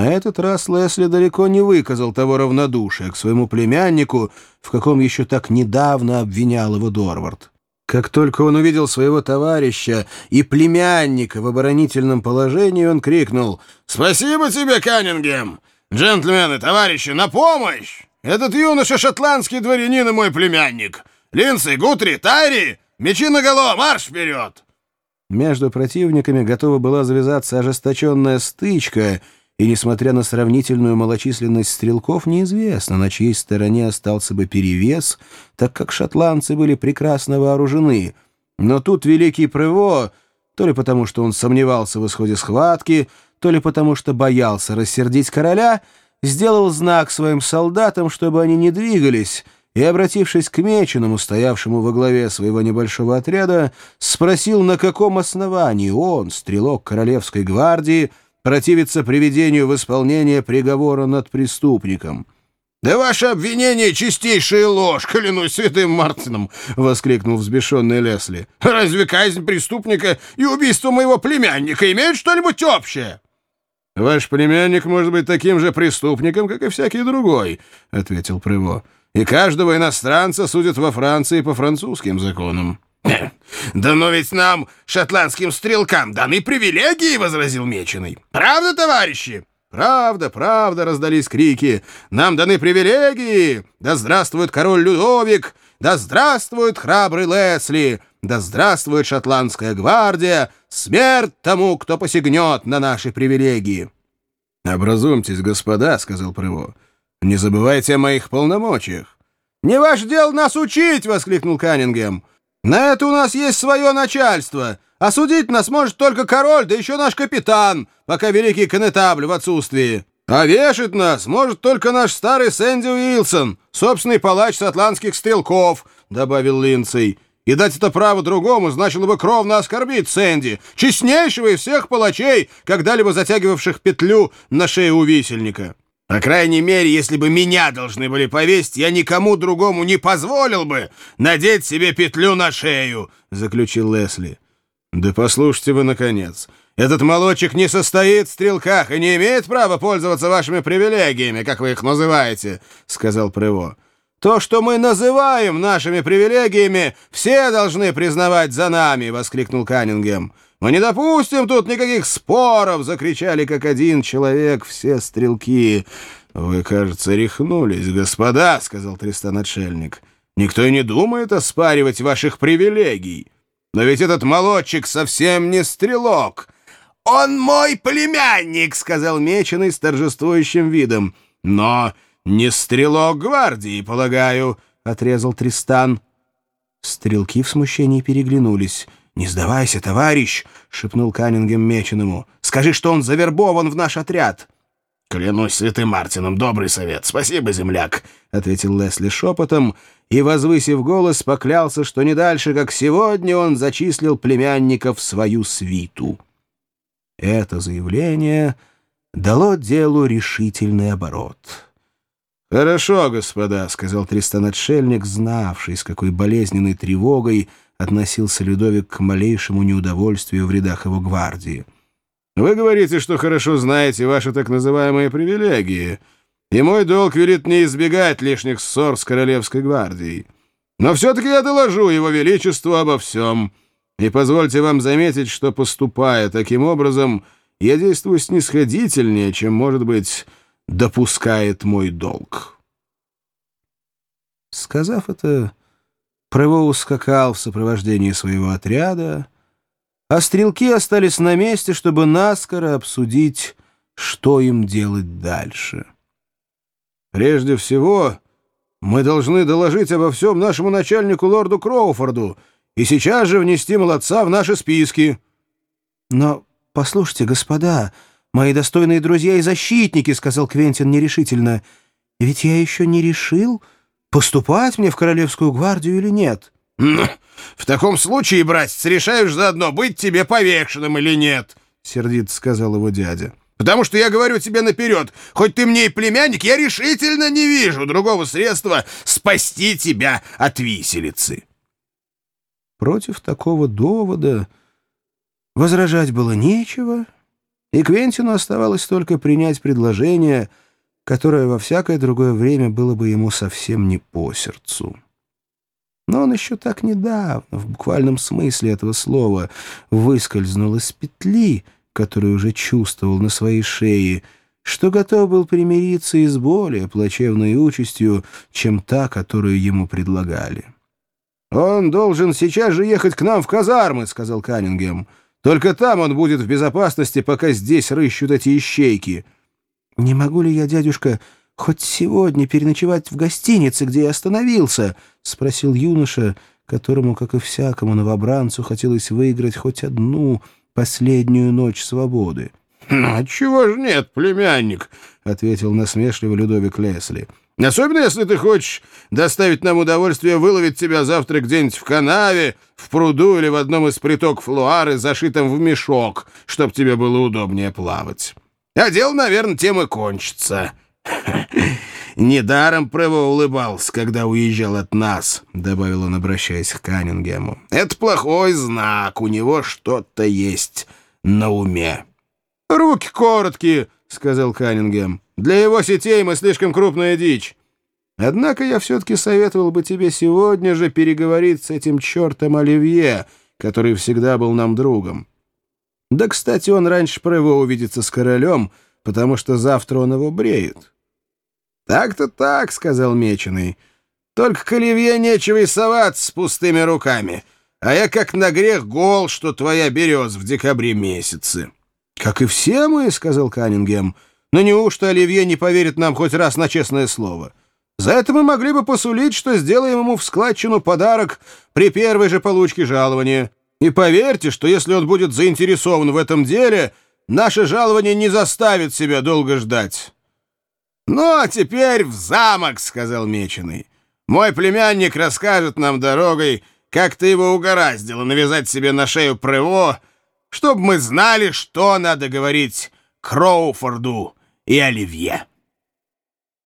На этот раз Лесли далеко не выказал того равнодушия к своему племяннику, в каком еще так недавно обвинял его Дорвард. Как только он увидел своего товарища и племянника в оборонительном положении, он крикнул «Спасибо тебе, Каннингем! Джентльмены, товарищи, на помощь! Этот юноша шотландский дворянин и мой племянник! Линдси, Гутри, Тайри! Мечи наголо, марш вперед!» Между противниками готова была завязаться ожесточенная стычка — и, несмотря на сравнительную малочисленность стрелков, неизвестно, на чьей стороне остался бы перевес, так как шотландцы были прекрасно вооружены. Но тут великий Прево, то ли потому, что он сомневался в исходе схватки, то ли потому, что боялся рассердить короля, сделал знак своим солдатам, чтобы они не двигались, и, обратившись к Меченому, стоявшему во главе своего небольшого отряда, спросил, на каком основании он, стрелок Королевской гвардии, противиться приведению в исполнение приговора над преступником. «Да ваше обвинение — чистейшая ложь, клянусь святым Мартином!» — воскликнул взбешенный Лесли. «Разве казнь преступника и убийство моего племянника имеют что-нибудь общее?» «Ваш племянник может быть таким же преступником, как и всякий другой», — ответил Прево. «И каждого иностранца судят во Франции по французским законам». «Да но ведь нам, шотландским стрелкам, даны привилегии!» — возразил Меченый. «Правда, товарищи?» «Правда, правда!» — раздались крики. «Нам даны привилегии! Да здравствует король Людовик! Да здравствует храбрый Лесли! Да здравствует шотландская гвардия! Смерть тому, кто посягнет на наши привилегии!» «Образумьтесь, господа!» — сказал Прыво. «Не забывайте о моих полномочиях!» «Не ваш дел нас учить!» — воскликнул Каннингем. На это у нас есть свое начальство. Осудить нас может только король, да еще наш капитан, пока великий конетабль в отсутствии. А вешать нас может только наш старый Сэнди Уилсон, собственный палач шотландских стрелков», — добавил Линдсей. «И дать это право другому значило бы кровно оскорбить Сэнди, честнейшего из всех палачей, когда-либо затягивавших петлю на шее у висельника». По крайней мере, если бы меня должны были повесить, я никому другому не позволил бы надеть себе петлю на шею», — заключил Лесли. «Да послушайте вы, наконец. Этот молочек не состоит в стрелках и не имеет права пользоваться вашими привилегиями, как вы их называете», — сказал Прево. «То, что мы называем нашими привилегиями, все должны признавать за нами», — воскликнул Каннингем. «Мы не допустим тут никаких споров!» — закричали как один человек все стрелки. «Вы, кажется, рехнулись, господа!» — сказал Тристан-отшельник. «Никто и не думает оспаривать ваших привилегий. Но ведь этот молодчик совсем не стрелок!» «Он мой племянник!» — сказал Меченый с торжествующим видом. «Но не стрелок гвардии, полагаю!» — отрезал Тристан. Стрелки в смущении переглянулись — «Не сдавайся, товарищ!» — шепнул Каннингем Меченому. «Скажи, что он завербован в наш отряд!» «Клянусь святым Мартином, добрый совет! Спасибо, земляк!» — ответил Лесли шепотом и, возвысив голос, поклялся, что не дальше, как сегодня, он зачислил племянников в свою свиту. Это заявление дало делу решительный оборот. «Хорошо, господа», — сказал Тристан-отшельник, знавший, с какой болезненной тревогой относился Людовик к малейшему неудовольствию в рядах его гвардии. «Вы говорите, что хорошо знаете ваши так называемые привилегии, и мой долг велит не избегать лишних ссор с Королевской гвардией. Но все-таки я доложу его величеству обо всем, и позвольте вам заметить, что, поступая таким образом, я действую снисходительнее, чем, может быть, допускает мой долг». Сказав это, Прево ускакал в сопровождении своего отряда, а стрелки остались на месте, чтобы наскоро обсудить, что им делать дальше. «Прежде всего, мы должны доложить обо всем нашему начальнику лорду Кроуфорду и сейчас же внести молодца в наши списки». «Но послушайте, господа, мои достойные друзья и защитники», — сказал Квентин нерешительно, — «ведь я еще не решил...» поступать мне в Королевскую гвардию или нет. «Ну, в таком случае, братец, решаешь заодно, быть тебе повешенным или нет», — сердито сказал его дядя. «Потому что я говорю тебе наперед, хоть ты мне и племянник, я решительно не вижу другого средства спасти тебя от виселицы». Против такого довода возражать было нечего, и Квентину оставалось только принять предложение, которое во всякое другое время было бы ему совсем не по сердцу. Но он еще так недавно, в буквальном смысле этого слова, выскользнул из петли, которую уже чувствовал на своей шее, что готов был примириться и с более плачевной участью, чем та, которую ему предлагали. «Он должен сейчас же ехать к нам в казармы», — сказал Каннингем. «Только там он будет в безопасности, пока здесь рыщут эти ищейки». «Не могу ли я, дядюшка, хоть сегодня переночевать в гостинице, где я остановился?» — спросил юноша, которому, как и всякому новобранцу, хотелось выиграть хоть одну последнюю ночь свободы. «Ну, отчего же нет, племянник?» — ответил насмешливо Людовик Лесли. Особенно, если ты хочешь доставить нам удовольствие выловить тебя завтра где-нибудь в канаве, в пруду или в одном из притоков Луары, зашитом в мешок, чтобы тебе было удобнее плавать. А дело, наверное, тем и кончится. Недаром Прево улыбался, когда уезжал от нас, — добавил он, обращаясь к Каннингему. Это плохой знак, у него что-то есть на уме. Руки короткие, — сказал Каннингем. Для его сетей мы слишком крупная дичь. Однако я все-таки советовал бы тебе сегодня же переговорить с этим чертом Оливье, который всегда был нам другом. Да, кстати, он раньше про его увидится с королем, потому что завтра он его бреет. «Так-то так», — сказал Меченый. «Только к Оливье нечего и соваться с пустыми руками, а я как на грех гол, что твоя берез в декабре месяце». «Как и все мы», — сказал Каннингем, — но неужто Оливье не поверит нам хоть раз на честное слово? За это мы могли бы посулить, что сделаем ему в складчину подарок при первой же получке жалования. И поверьте, что если он будет заинтересован в этом деле, наше жалование не заставит себя долго ждать». «Ну, а теперь в замок», — сказал Меченый. «Мой племянник расскажет нам дорогой, как ты его угораздило навязать себе на шею прыво, чтобы мы знали, что надо говорить Кроуфорду и Оливье.